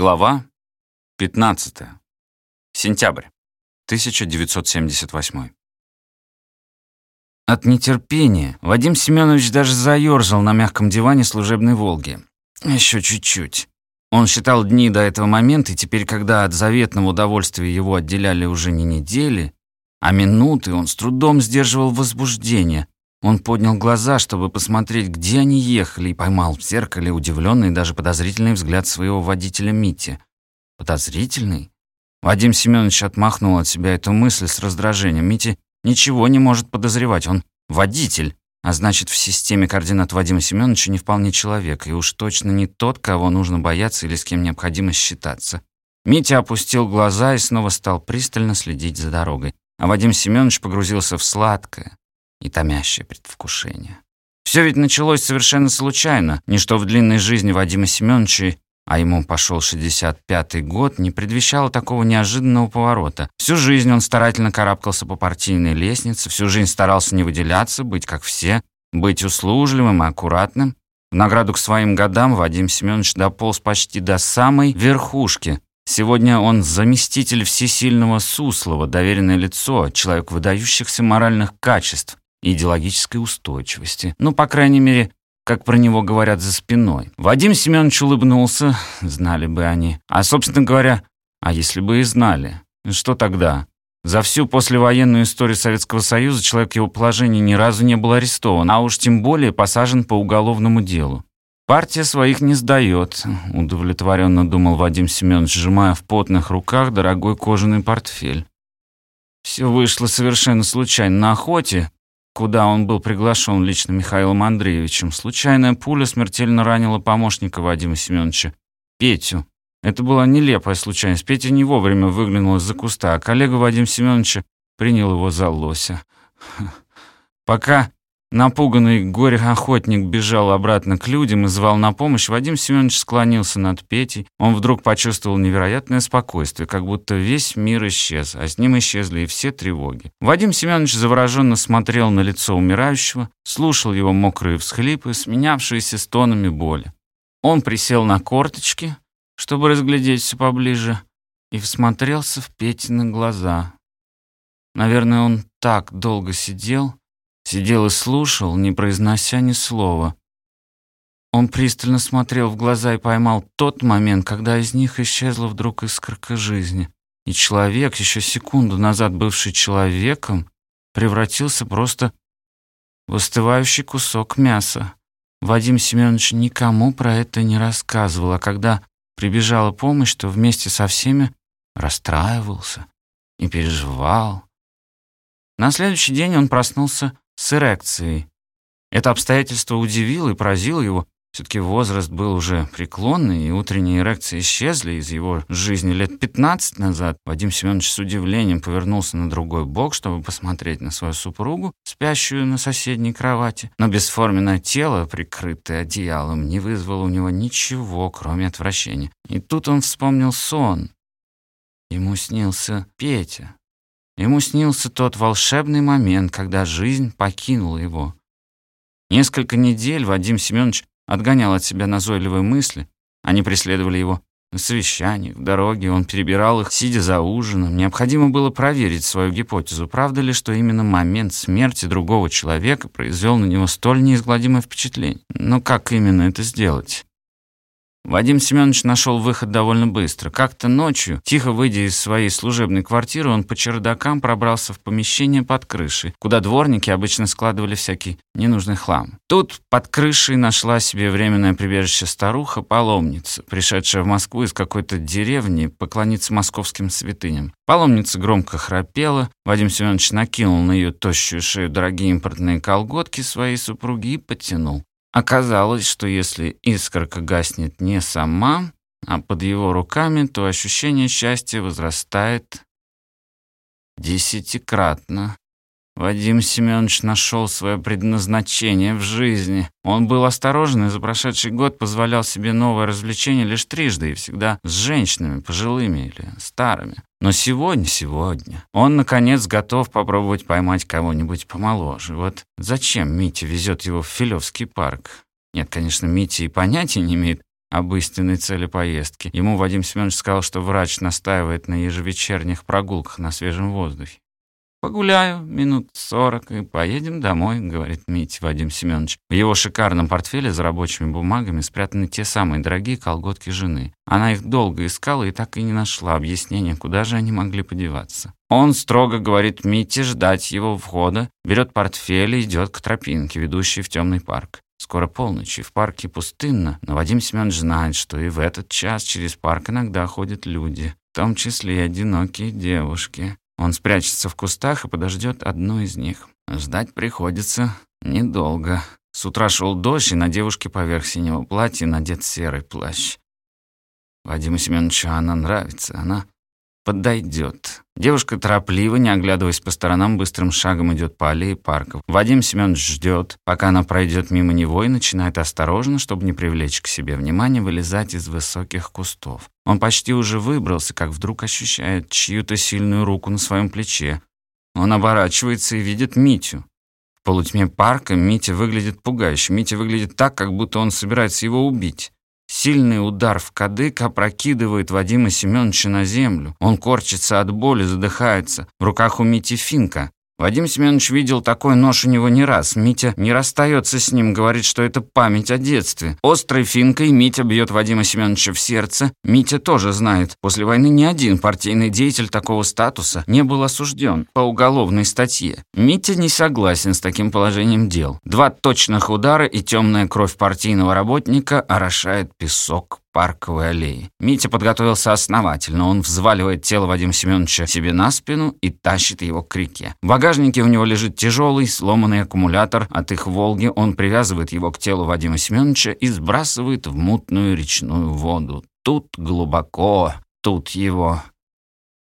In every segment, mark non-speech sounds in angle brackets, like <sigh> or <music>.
Глава 15. Сентябрь. 1978. От нетерпения Вадим Семенович даже заерзал на мягком диване служебной «Волги». Еще чуть-чуть. Он считал дни до этого момента, и теперь, когда от заветного удовольствия его отделяли уже не недели, а минуты, он с трудом сдерживал возбуждение. Он поднял глаза, чтобы посмотреть, где они ехали, и поймал в зеркале удивленный даже подозрительный взгляд своего водителя Мити. Подозрительный? Вадим Семенович отмахнул от себя эту мысль с раздражением. Мити ничего не может подозревать, он водитель, а значит, в системе координат Вадима Семеновича не вполне человек, и уж точно не тот, кого нужно бояться или с кем необходимо считаться. Митя опустил глаза и снова стал пристально следить за дорогой, а Вадим Семенович погрузился в сладкое, и томящее предвкушение. Все ведь началось совершенно случайно. Ничто в длинной жизни Вадима Семеновича, а ему пошел 65-й год, не предвещало такого неожиданного поворота. Всю жизнь он старательно карабкался по партийной лестнице, всю жизнь старался не выделяться, быть как все, быть услужливым и аккуратным. В награду к своим годам Вадим Семенович дополз почти до самой верхушки. Сегодня он заместитель всесильного Суслова, доверенное лицо, человек выдающихся моральных качеств идеологической устойчивости. Ну, по крайней мере, как про него говорят за спиной. Вадим Семенович улыбнулся, знали бы они. А, собственно говоря, а если бы и знали? Что тогда? За всю послевоенную историю Советского Союза человек его положения ни разу не был арестован, а уж тем более посажен по уголовному делу. «Партия своих не сдает», — удовлетворенно думал Вадим Семенович, сжимая в потных руках дорогой кожаный портфель. Все вышло совершенно случайно. На охоте куда он был приглашен лично Михаилом Андреевичем, случайная пуля смертельно ранила помощника Вадима Семеновича, Петю. Это была нелепая случайность. Петя не вовремя выглянул из-за куста, а коллега Вадим Семеновича принял его за лося. <laughs> Пока Напуганный горе-охотник бежал обратно к людям и звал на помощь. Вадим Семенович склонился над Петей. Он вдруг почувствовал невероятное спокойствие, как будто весь мир исчез, а с ним исчезли и все тревоги. Вадим Семенович завороженно смотрел на лицо умирающего, слушал его мокрые всхлипы, сменявшиеся стонами боли. Он присел на корточки, чтобы разглядеть все поближе, и всмотрелся в Петины глаза. Наверное, он так долго сидел, Сидел и слушал, не произнося ни слова. Он пристально смотрел в глаза и поймал тот момент, когда из них исчезла вдруг искорка жизни. И человек, еще секунду назад бывший человеком, превратился просто в остывающий кусок мяса. Вадим Семенович никому про это не рассказывал, а когда прибежала помощь, то вместе со всеми расстраивался и переживал. На следующий день он проснулся с эрекцией. Это обстоятельство удивило и поразило его. Все-таки возраст был уже преклонный, и утренние эрекции исчезли из его жизни лет 15 назад. Вадим Семенович с удивлением повернулся на другой бок, чтобы посмотреть на свою супругу, спящую на соседней кровати. Но бесформенное тело, прикрытое одеялом, не вызвало у него ничего, кроме отвращения. И тут он вспомнил сон. Ему снился Петя. Ему снился тот волшебный момент, когда жизнь покинула его. Несколько недель Вадим Семенович отгонял от себя назойливые мысли. Они преследовали его на совещаниях, в дороге, он перебирал их, сидя за ужином. Необходимо было проверить свою гипотезу, правда ли, что именно момент смерти другого человека произвел на него столь неизгладимое впечатление. Но как именно это сделать? Вадим Семенович нашел выход довольно быстро. Как-то ночью, тихо выйдя из своей служебной квартиры, он по чердакам пробрался в помещение под крышей, куда дворники обычно складывали всякий ненужный хлам. Тут под крышей нашла себе временное прибежище старуха-паломница, пришедшая в Москву из какой-то деревни поклониться московским святыням. Паломница громко храпела, Вадим Семенович накинул на ее тощую шею дорогие импортные колготки своей супруги и потянул. Оказалось, что если искорка гаснет не сама, а под его руками, то ощущение счастья возрастает десятикратно. Вадим Семенович нашел свое предназначение в жизни. Он был осторожен и за прошедший год позволял себе новое развлечение лишь трижды и всегда с женщинами, пожилыми или старыми. Но сегодня, сегодня, он, наконец, готов попробовать поймать кого-нибудь помоложе. Вот зачем Митя везет его в Филевский парк? Нет, конечно, Митя и понятия не имеет, об истинной цели поездки. Ему Вадим Семенович сказал, что врач настаивает на ежевечерних прогулках на свежем воздухе. «Погуляю минут сорок и поедем домой», — говорит Митя Вадим Семенович. В его шикарном портфеле за рабочими бумагами спрятаны те самые дорогие колготки жены. Она их долго искала и так и не нашла объяснения, куда же они могли подеваться. Он строго говорит Мите ждать его входа, берет портфель и идет к тропинке, ведущей в темный парк. Скоро полночь, и в парке пустынно, но Вадим Семенович знает, что и в этот час через парк иногда ходят люди, в том числе и одинокие девушки. Он спрячется в кустах и подождет одну из них. Ждать приходится недолго. С утра шел дождь, и на девушке поверх синего платья надет серый плащ. Вадиму Семеновичу она нравится, она подойдет. Девушка торопливо, не оглядываясь по сторонам, быстрым шагом идет по аллее парка. Вадим Семенович ждет, пока она пройдет мимо него и начинает осторожно, чтобы не привлечь к себе внимания, вылезать из высоких кустов. Он почти уже выбрался, как вдруг ощущает чью-то сильную руку на своем плече. Он оборачивается и видит Митю. В полутьме парка Митя выглядит пугающе. Митя выглядит так, как будто он собирается его убить. Сильный удар в кадык опрокидывает Вадима Семеновича на землю. Он корчится от боли, задыхается. В руках у Мити финка. Вадим Семенович видел такой нож у него не раз. Митя не расстается с ним, говорит, что это память о детстве. Острой финкой Митя бьет Вадима Семеновича в сердце. Митя тоже знает, после войны ни один партийный деятель такого статуса не был осужден по уголовной статье. Митя не согласен с таким положением дел. Два точных удара и темная кровь партийного работника орошает песок парковой аллеи. Митя подготовился основательно. Он взваливает тело Вадима Семеновича себе на спину и тащит его к реке. В багажнике у него лежит тяжелый сломанный аккумулятор от их «Волги». Он привязывает его к телу Вадима Семеновича и сбрасывает в мутную речную воду. Тут глубоко, тут его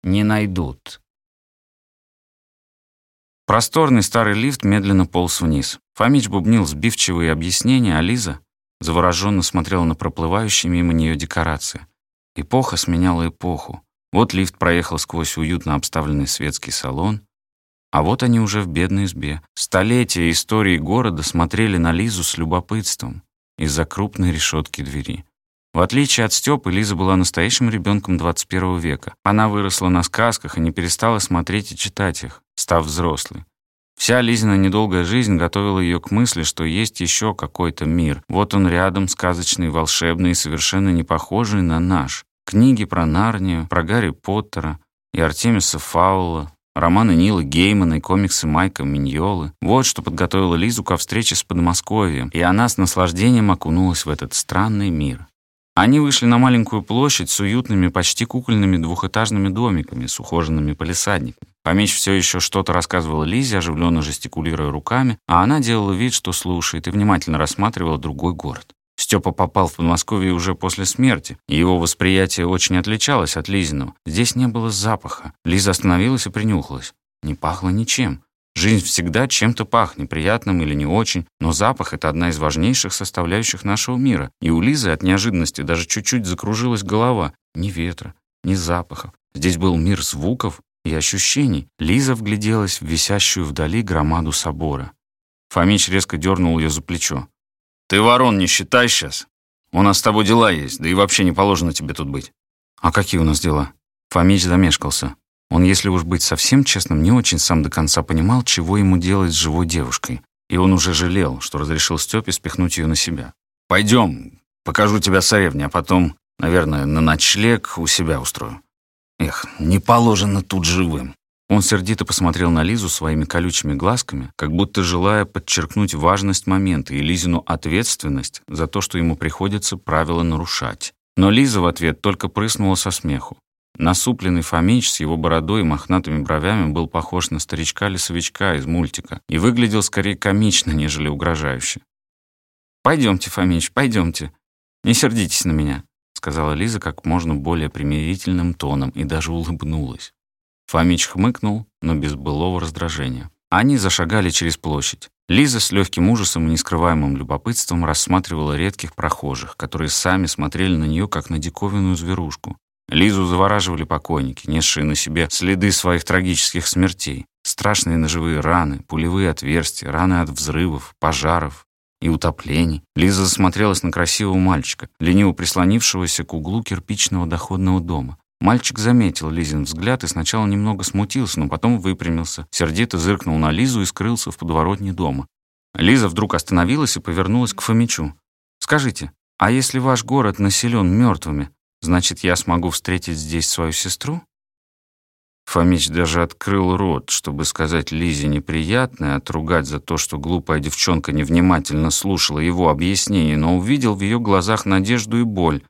не найдут. Просторный старый лифт медленно полз вниз. Фомич бубнил сбивчивые объяснения, а Лиза завороженно смотрела на проплывающие мимо нее декорации. Эпоха сменяла эпоху. Вот лифт проехал сквозь уютно обставленный светский салон, а вот они уже в бедной избе. Столетия истории города смотрели на Лизу с любопытством из-за крупной решетки двери. В отличие от Стёпы, Лиза была настоящим ребенком 21 века. Она выросла на сказках и не перестала смотреть и читать их, став взрослой. Вся Лизина недолгая жизнь готовила ее к мысли, что есть еще какой-то мир. Вот он рядом, сказочный, волшебный и совершенно не похожий на наш. Книги про Нарнию, про Гарри Поттера и Артемиса Фаула, романы Нила Геймана и комиксы Майка Миньолы. Вот что подготовило Лизу ко встрече с Подмосковьем, и она с наслаждением окунулась в этот странный мир. Они вышли на маленькую площадь с уютными, почти кукольными двухэтажными домиками, с ухоженными полисадниками. Помеч все еще что-то рассказывала Лизе, оживленно жестикулируя руками, а она делала вид, что слушает, и внимательно рассматривала другой город. Степа попал в Подмосковье уже после смерти, и его восприятие очень отличалось от Лизиного. Здесь не было запаха. Лиза остановилась и принюхалась. Не пахло ничем. Жизнь всегда чем-то пахнет, приятным или не очень, но запах — это одна из важнейших составляющих нашего мира. И у Лизы от неожиданности даже чуть-чуть закружилась голова. Ни ветра, ни запахов. Здесь был мир звуков и ощущений. Лиза вгляделась в висящую вдали громаду собора. Фомич резко дернул ее за плечо. «Ты ворон не считай сейчас. У нас с тобой дела есть, да и вообще не положено тебе тут быть». «А какие у нас дела?» Фомич замешкался. Он, если уж быть совсем честным, не очень сам до конца понимал, чего ему делать с живой девушкой. И он уже жалел, что разрешил Степе спихнуть ее на себя. «Пойдем, покажу тебя царевне, а потом, наверное, на ночлег у себя устрою». Эх, не положено тут живым. Он сердито посмотрел на Лизу своими колючими глазками, как будто желая подчеркнуть важность момента и Лизину ответственность за то, что ему приходится правила нарушать. Но Лиза в ответ только прыснула со смеху. Насупленный Фомич с его бородой и мохнатыми бровями был похож на старичка-лесовичка из мультика и выглядел скорее комично, нежели угрожающе. «Пойдемте, Фомич, пойдемте. Не сердитесь на меня», — сказала Лиза как можно более примирительным тоном и даже улыбнулась. Фомич хмыкнул, но без былого раздражения. Они зашагали через площадь. Лиза с легким ужасом и нескрываемым любопытством рассматривала редких прохожих, которые сами смотрели на нее как на диковинную зверушку. Лизу завораживали покойники, несшие на себе следы своих трагических смертей. Страшные ножевые раны, пулевые отверстия, раны от взрывов, пожаров и утоплений. Лиза засмотрелась на красивого мальчика, лениво прислонившегося к углу кирпичного доходного дома. Мальчик заметил Лизин взгляд и сначала немного смутился, но потом выпрямился, сердито зыркнул на Лизу и скрылся в подворотне дома. Лиза вдруг остановилась и повернулась к Фомичу. «Скажите, а если ваш город населен мертвыми, значит, я смогу встретить здесь свою сестру?» Фомич даже открыл рот, чтобы сказать Лизе неприятное, отругать за то, что глупая девчонка невнимательно слушала его объяснение, но увидел в ее глазах надежду и боль,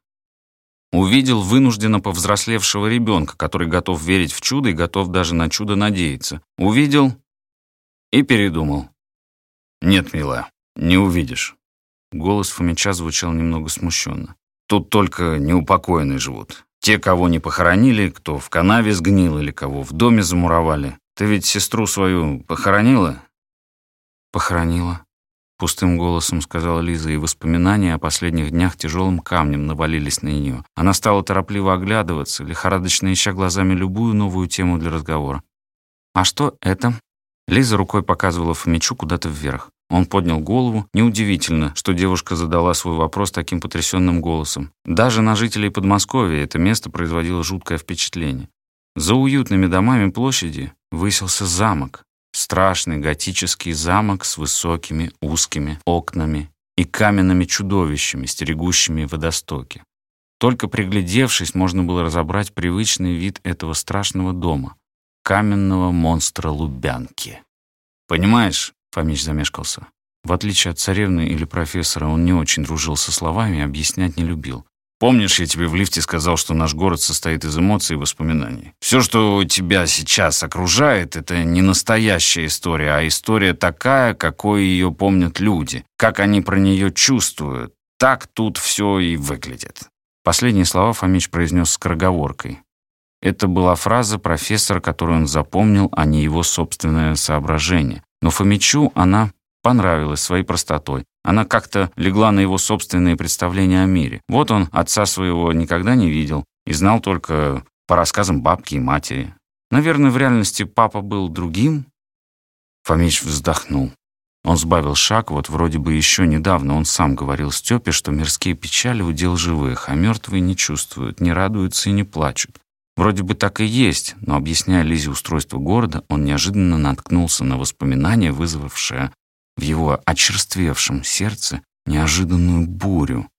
Увидел вынужденно повзрослевшего ребенка, который готов верить в чудо и готов даже на чудо надеяться. Увидел и передумал. «Нет, милая, не увидишь». Голос Фомича звучал немного смущенно. «Тут только неупокоенные живут. Те, кого не похоронили, кто в канаве сгнил или кого в доме замуровали. Ты ведь сестру свою похоронила?» «Похоронила», Пустым голосом сказала Лиза, и воспоминания о последних днях тяжелым камнем навалились на нее. Она стала торопливо оглядываться, лихорадочно ища глазами любую новую тему для разговора. «А что это?» Лиза рукой показывала Фомичу куда-то вверх. Он поднял голову. Неудивительно, что девушка задала свой вопрос таким потрясенным голосом. Даже на жителей Подмосковья это место производило жуткое впечатление. За уютными домами площади высился замок, Страшный готический замок с высокими узкими окнами и каменными чудовищами, стерегущими водостоки. Только приглядевшись, можно было разобрать привычный вид этого страшного дома — каменного монстра Лубянки. «Понимаешь», — Фомич замешкался, в отличие от царевны или профессора, он не очень дружил со словами, объяснять не любил. Помнишь, я тебе в лифте сказал, что наш город состоит из эмоций и воспоминаний? Все, что тебя сейчас окружает, это не настоящая история, а история такая, какой ее помнят люди, как они про нее чувствуют. Так тут все и выглядит. Последние слова Фомич произнес скороговоркой. Это была фраза профессора, которую он запомнил, а не его собственное соображение. Но Фомичу она понравилась своей простотой. Она как-то легла на его собственные представления о мире. Вот он отца своего никогда не видел и знал только по рассказам бабки и матери. Наверное, в реальности папа был другим. Фомич вздохнул. Он сбавил шаг, вот вроде бы еще недавно он сам говорил Степе, что мирские печали удел живых, а мертвые не чувствуют, не радуются и не плачут. Вроде бы так и есть, но, объясняя Лизе устройство города, он неожиданно наткнулся на воспоминание, вызвавшее в его очерствевшем сердце неожиданную бурю.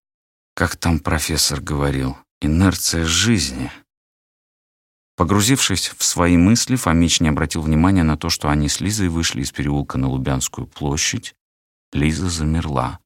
Как там профессор говорил, инерция жизни. Погрузившись в свои мысли, Фомич не обратил внимания на то, что они с Лизой вышли из переулка на Лубянскую площадь. Лиза замерла.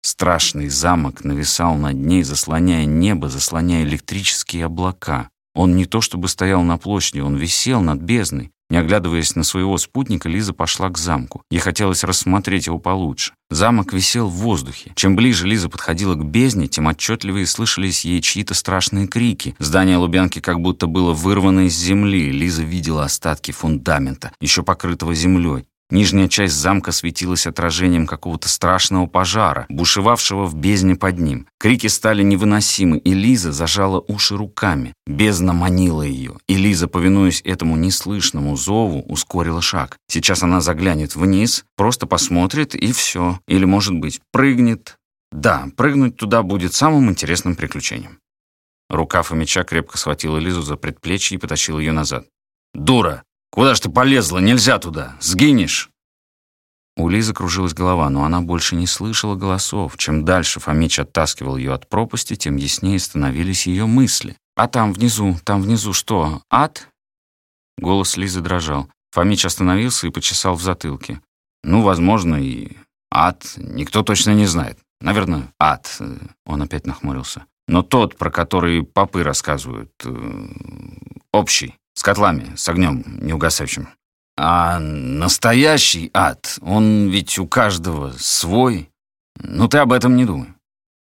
Страшный замок нависал над ней, заслоняя небо, заслоняя электрические облака. Он не то чтобы стоял на площади, он висел над бездной. Не оглядываясь на своего спутника, Лиза пошла к замку. Ей хотелось рассмотреть его получше. Замок висел в воздухе. Чем ближе Лиза подходила к бездне, тем отчетливее слышались ей чьи-то страшные крики. Здание Лубянки как будто было вырвано из земли. Лиза видела остатки фундамента, еще покрытого землей. Нижняя часть замка светилась отражением какого-то страшного пожара, бушевавшего в бездне под ним. Крики стали невыносимы, и Лиза зажала уши руками. Бездна манила ее, и Лиза, повинуясь этому неслышному зову, ускорила шаг. Сейчас она заглянет вниз, просто посмотрит, и все. Или, может быть, прыгнет. Да, прыгнуть туда будет самым интересным приключением. Рука Фомича крепко схватила Лизу за предплечье и потащила ее назад. «Дура! Куда ж ты полезла? Нельзя туда! Сгинешь!» У Лизы кружилась голова, но она больше не слышала голосов. Чем дальше Фомич оттаскивал ее от пропасти, тем яснее становились ее мысли. «А там внизу, там внизу что, ад?» Голос Лизы дрожал. Фомич остановился и почесал в затылке. «Ну, возможно, и ад. Никто точно не знает. Наверное, ад». Он опять нахмурился. «Но тот, про который попы рассказывают, э, общий». С котлами, с огнем неугасающим. А настоящий ад, он ведь у каждого свой. Ну ты об этом не думай.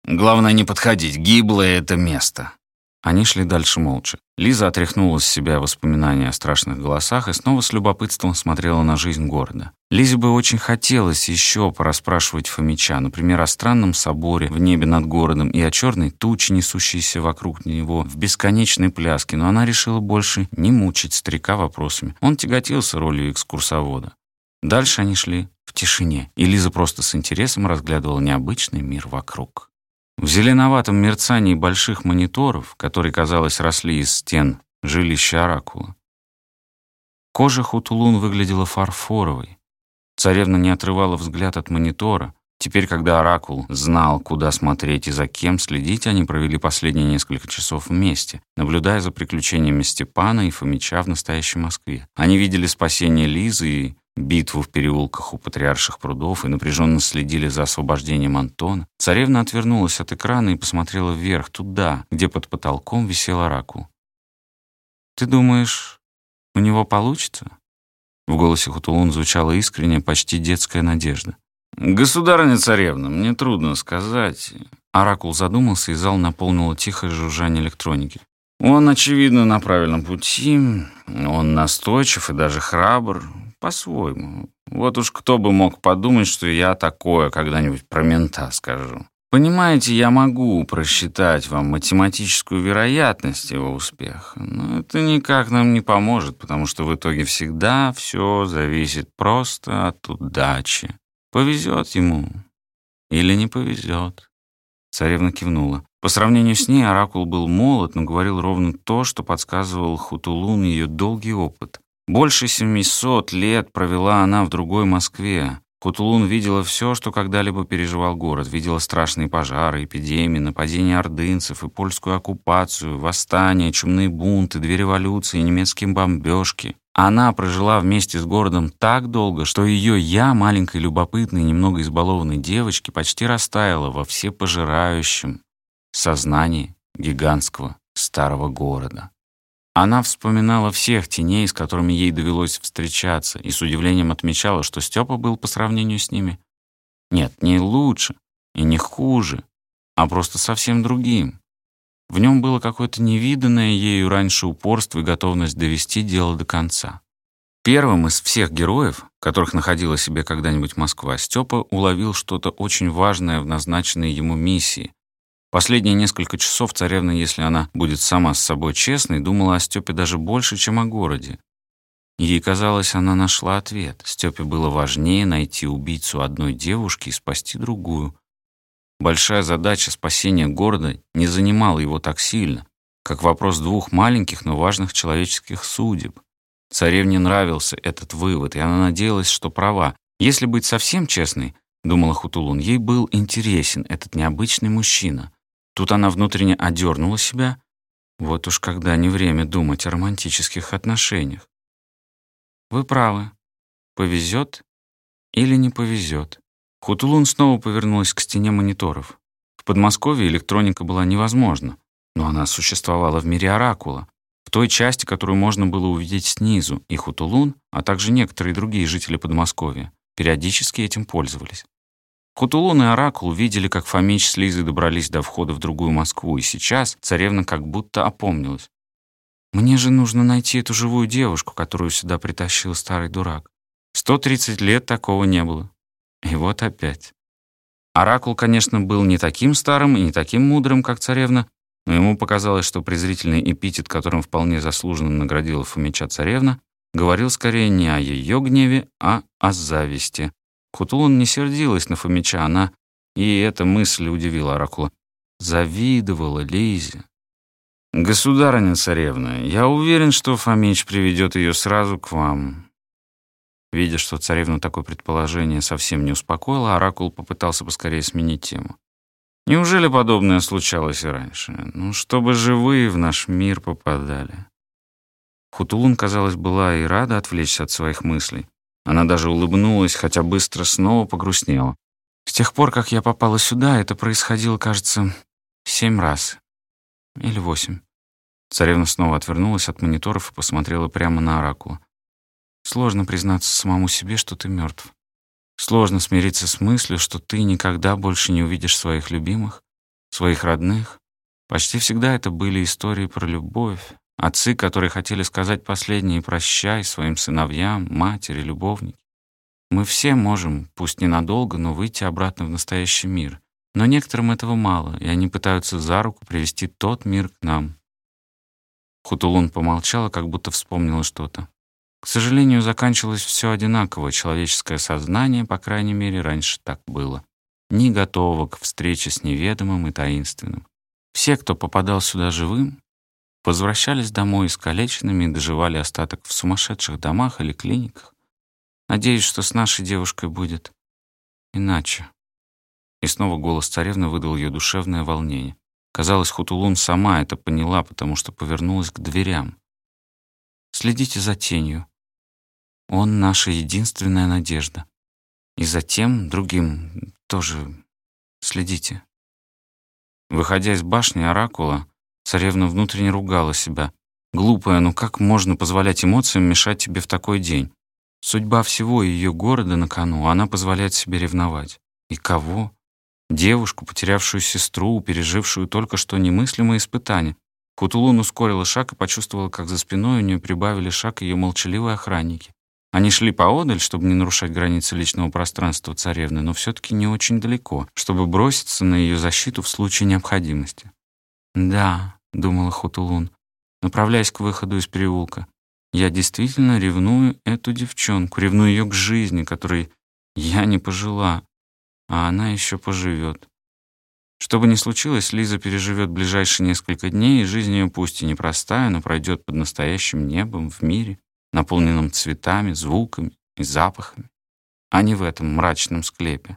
Главное не подходить, гиблое это место. Они шли дальше молча. Лиза отряхнула с себя воспоминания о страшных голосах и снова с любопытством смотрела на жизнь города. Лизе бы очень хотелось еще порасспрашивать Фомича, например, о странном соборе в небе над городом и о черной туче, несущейся вокруг него в бесконечной пляске, но она решила больше не мучить старика вопросами. Он тяготился ролью экскурсовода. Дальше они шли в тишине, и Лиза просто с интересом разглядывала необычный мир вокруг. В зеленоватом мерцании больших мониторов, которые, казалось, росли из стен жилища Оракула, кожа Хутулун выглядела фарфоровой. Царевна не отрывала взгляд от монитора, Теперь, когда Оракул знал, куда смотреть и за кем следить, они провели последние несколько часов вместе, наблюдая за приключениями Степана и Фомича в настоящей Москве. Они видели спасение Лизы и битву в переулках у патриарших прудов и напряженно следили за освобождением Антона. Царевна отвернулась от экрана и посмотрела вверх, туда, где под потолком висел Оракул. «Ты думаешь, у него получится?» В голосе Хутулун звучала искренняя, почти детская надежда. «Государыня царевна, мне трудно сказать». Оракул задумался, и зал наполнило тихое жужжание электроники. «Он, очевидно, на правильном пути. Он настойчив и даже храбр. По-своему. Вот уж кто бы мог подумать, что я такое когда-нибудь про мента скажу. Понимаете, я могу просчитать вам математическую вероятность его успеха, но это никак нам не поможет, потому что в итоге всегда все зависит просто от удачи. Повезет ему или не повезет. Царевна кивнула. По сравнению с ней Оракул был молод, но говорил ровно то, что подсказывал Хутулун ее долгий опыт. Больше 700 лет провела она в другой Москве. Хутулун видела все, что когда-либо переживал город. Видела страшные пожары, эпидемии, нападения ордынцев и польскую оккупацию, восстания, чумные бунты, две революции, немецкие бомбежки. Она прожила вместе с городом так долго, что ее «я», маленькой любопытной, немного избалованной девочки, почти растаяла во всепожирающем сознании гигантского старого города. Она вспоминала всех теней, с которыми ей довелось встречаться, и с удивлением отмечала, что Степа был по сравнению с ними нет, не лучше и не хуже, а просто совсем другим. В нем было какое-то невиданное ею раньше упорство и готовность довести дело до конца. Первым из всех героев, которых находила себе когда-нибудь Москва, Степа уловил что-то очень важное в назначенной ему миссии. Последние несколько часов царевна, если она будет сама с собой честной, думала о Степе даже больше, чем о городе. Ей казалось, она нашла ответ. Степе было важнее найти убийцу одной девушки и спасти другую. Большая задача спасения города не занимала его так сильно, как вопрос двух маленьких, но важных человеческих судеб. Царевне нравился этот вывод, и она надеялась, что права. Если быть совсем честной, думала Хутулун, ей был интересен этот необычный мужчина. Тут она внутренне одернула себя. Вот уж когда не время думать о романтических отношениях. Вы правы. Повезет или не повезет. Хутулун снова повернулась к стене мониторов. В Подмосковье электроника была невозможна, но она существовала в мире Оракула, в той части, которую можно было увидеть снизу, и Хутулун, а также некоторые другие жители Подмосковья, периодически этим пользовались. Хутулун и Оракул видели, как Фомич с Лизой добрались до входа в другую Москву, и сейчас царевна как будто опомнилась. «Мне же нужно найти эту живую девушку, которую сюда притащил старый дурак. 130 лет такого не было. И вот опять. Оракул, конечно, был не таким старым и не таким мудрым, как царевна, но ему показалось, что презрительный эпитет, которым вполне заслуженно наградила Фомича царевна, говорил скорее не о ее гневе, а о зависти. Хутулун не сердилась на Фомича, она, и эта мысль удивила Оракула, завидовала Лизе. «Государыня царевна, я уверен, что Фомич приведет ее сразу к вам. Видя, что царевну такое предположение совсем не успокоило, Оракул попытался поскорее сменить тему. Неужели подобное случалось и раньше? Ну, чтобы живые в наш мир попадали. Хутулун, казалось, была и рада отвлечься от своих мыслей. Она даже улыбнулась, хотя быстро снова погрустнела. С тех пор, как я попала сюда, это происходило, кажется, семь раз. Или восемь. Царевна снова отвернулась от мониторов и посмотрела прямо на Оракула. Сложно признаться самому себе, что ты мертв. Сложно смириться с мыслью, что ты никогда больше не увидишь своих любимых, своих родных. Почти всегда это были истории про любовь. Отцы, которые хотели сказать последнее «прощай» своим сыновьям, матери, любовники. Мы все можем, пусть ненадолго, но выйти обратно в настоящий мир. Но некоторым этого мало, и они пытаются за руку привести тот мир к нам. Хутулун помолчала, как будто вспомнила что-то. К сожалению, заканчивалось все одинаково. Человеческое сознание, по крайней мере, раньше так было. Не готово к встрече с неведомым и таинственным. Все, кто попадал сюда живым, возвращались домой искалеченными и доживали остаток в сумасшедших домах или клиниках. Надеюсь, что с нашей девушкой будет иначе. И снова голос царевны выдал ее душевное волнение. Казалось, Хутулун сама это поняла, потому что повернулась к дверям. «Следите за тенью. Он наша единственная надежда. И затем другим тоже следите. Выходя из башни Оракула, царевна внутренне ругала себя. Глупая, ну как можно позволять эмоциям мешать тебе в такой день? Судьба всего ее города на кону, она позволяет себе ревновать. И кого? Девушку, потерявшую сестру, пережившую только что немыслимое испытание. Кутулун ускорила шаг и почувствовала, как за спиной у нее прибавили шаг ее молчаливые охранники. Они шли поодаль, чтобы не нарушать границы личного пространства царевны, но все-таки не очень далеко, чтобы броситься на ее защиту в случае необходимости. «Да», — думала Хутулун, направляясь к выходу из переулка, «я действительно ревную эту девчонку, ревную ее к жизни, которой я не пожила, а она еще поживет. Что бы ни случилось, Лиза переживет ближайшие несколько дней, и жизнь ее пусть и непростая, но пройдет под настоящим небом в мире, наполненном цветами, звуками и запахами, а не в этом мрачном склепе.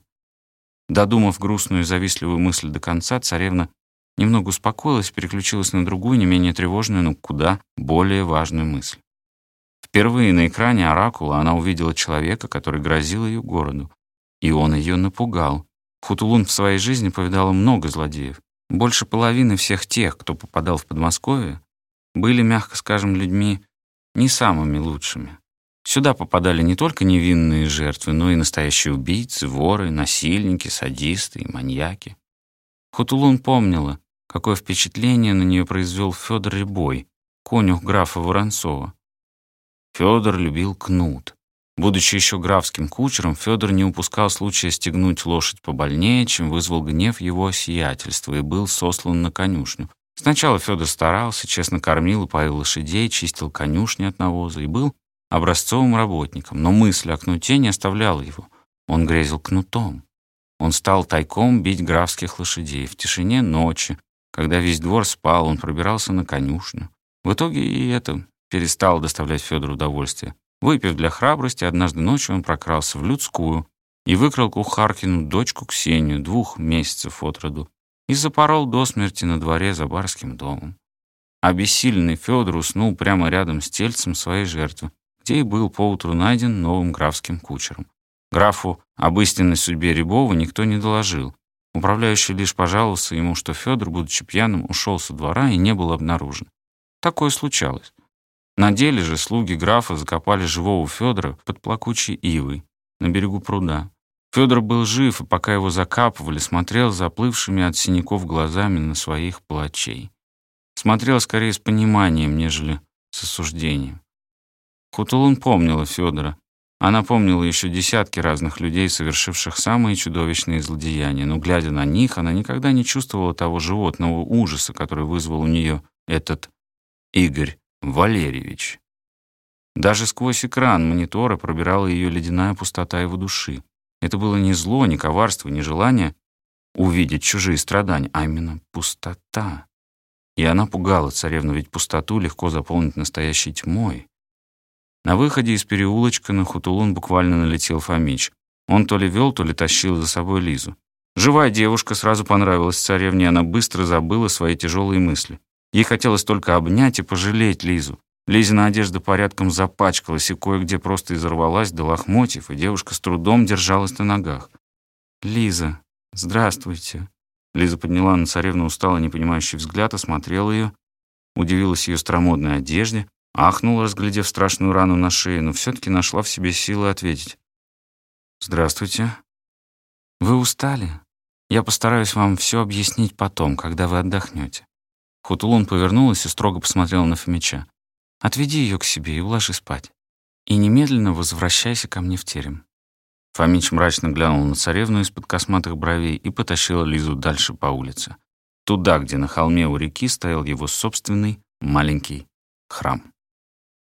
Додумав грустную и завистливую мысль до конца, царевна немного успокоилась переключилась на другую, не менее тревожную, но куда более важную мысль. Впервые на экране Оракула она увидела человека, который грозил ее городу, и он ее напугал. Хутулун в своей жизни повидала много злодеев. Больше половины всех тех, кто попадал в Подмосковье, были, мягко скажем, людьми не самыми лучшими. Сюда попадали не только невинные жертвы, но и настоящие убийцы, воры, насильники, садисты и маньяки. Хутулун помнила, какое впечатление на нее произвел Федор Рябой, конюх графа Воронцова. Федор любил кнут. Будучи еще графским кучером, Федор не упускал случая стегнуть лошадь побольнее, чем вызвал гнев его сиятельства и был сослан на конюшню, Сначала Федор старался, честно кормил и поил лошадей, чистил конюшни от навоза и был образцовым работником, но мысль о кнуте не оставляла его. Он грезил кнутом. Он стал тайком бить графских лошадей. В тишине ночи, когда весь двор спал, он пробирался на конюшню. В итоге и это перестало доставлять Федору удовольствие. Выпив для храбрости, однажды ночью он прокрался в людскую и выкрал кухаркину дочку Ксению, двух месяцев от роду, и запорол до смерти на дворе за барским домом. Обессиленный Федор уснул прямо рядом с тельцем своей жертвы, где и был поутру найден новым графским кучером. Графу об истинной судьбе Рябова никто не доложил. Управляющий лишь пожаловался ему, что Федор, будучи пьяным, ушел со двора и не был обнаружен. Такое случалось. На деле же слуги графа закопали живого Федора под плакучей ивой на берегу пруда. Федор был жив, и пока его закапывали, смотрел заплывшими от синяков глазами на своих палачей. Смотрел скорее с пониманием, нежели с осуждением. Хутулун помнила Федора. Она помнила еще десятки разных людей, совершивших самые чудовищные злодеяния, но, глядя на них, она никогда не чувствовала того животного ужаса, который вызвал у нее этот Игорь Валерьевич. Даже сквозь экран монитора пробирала ее ледяная пустота его души. Это было не зло, не коварство, не желание увидеть чужие страдания, а именно пустота. И она пугала царевну, ведь пустоту легко заполнить настоящей тьмой. На выходе из переулочка на Хутулун буквально налетел Фомич. Он то ли вел, то ли тащил за собой Лизу. Живая девушка сразу понравилась царевне, она быстро забыла свои тяжелые мысли. Ей хотелось только обнять и пожалеть Лизу. Лизина одежда порядком запачкалась и кое-где просто изорвалась до лохмотьев, и девушка с трудом держалась на ногах. «Лиза, здравствуйте». Лиза подняла на царевну устало непонимающий взгляд, осмотрела ее, удивилась ее старомодной одежде, ахнула, разглядев страшную рану на шее, но все-таки нашла в себе силы ответить. «Здравствуйте. Вы устали? Я постараюсь вам все объяснить потом, когда вы отдохнете». Хутулун повернулась и строго посмотрела на Фомича. Отведи ее к себе и уложи спать. И немедленно возвращайся ко мне в терем». Фомич мрачно глянул на царевну из-под косматых бровей и потащил Лизу дальше по улице. Туда, где на холме у реки стоял его собственный маленький храм.